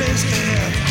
raised hand.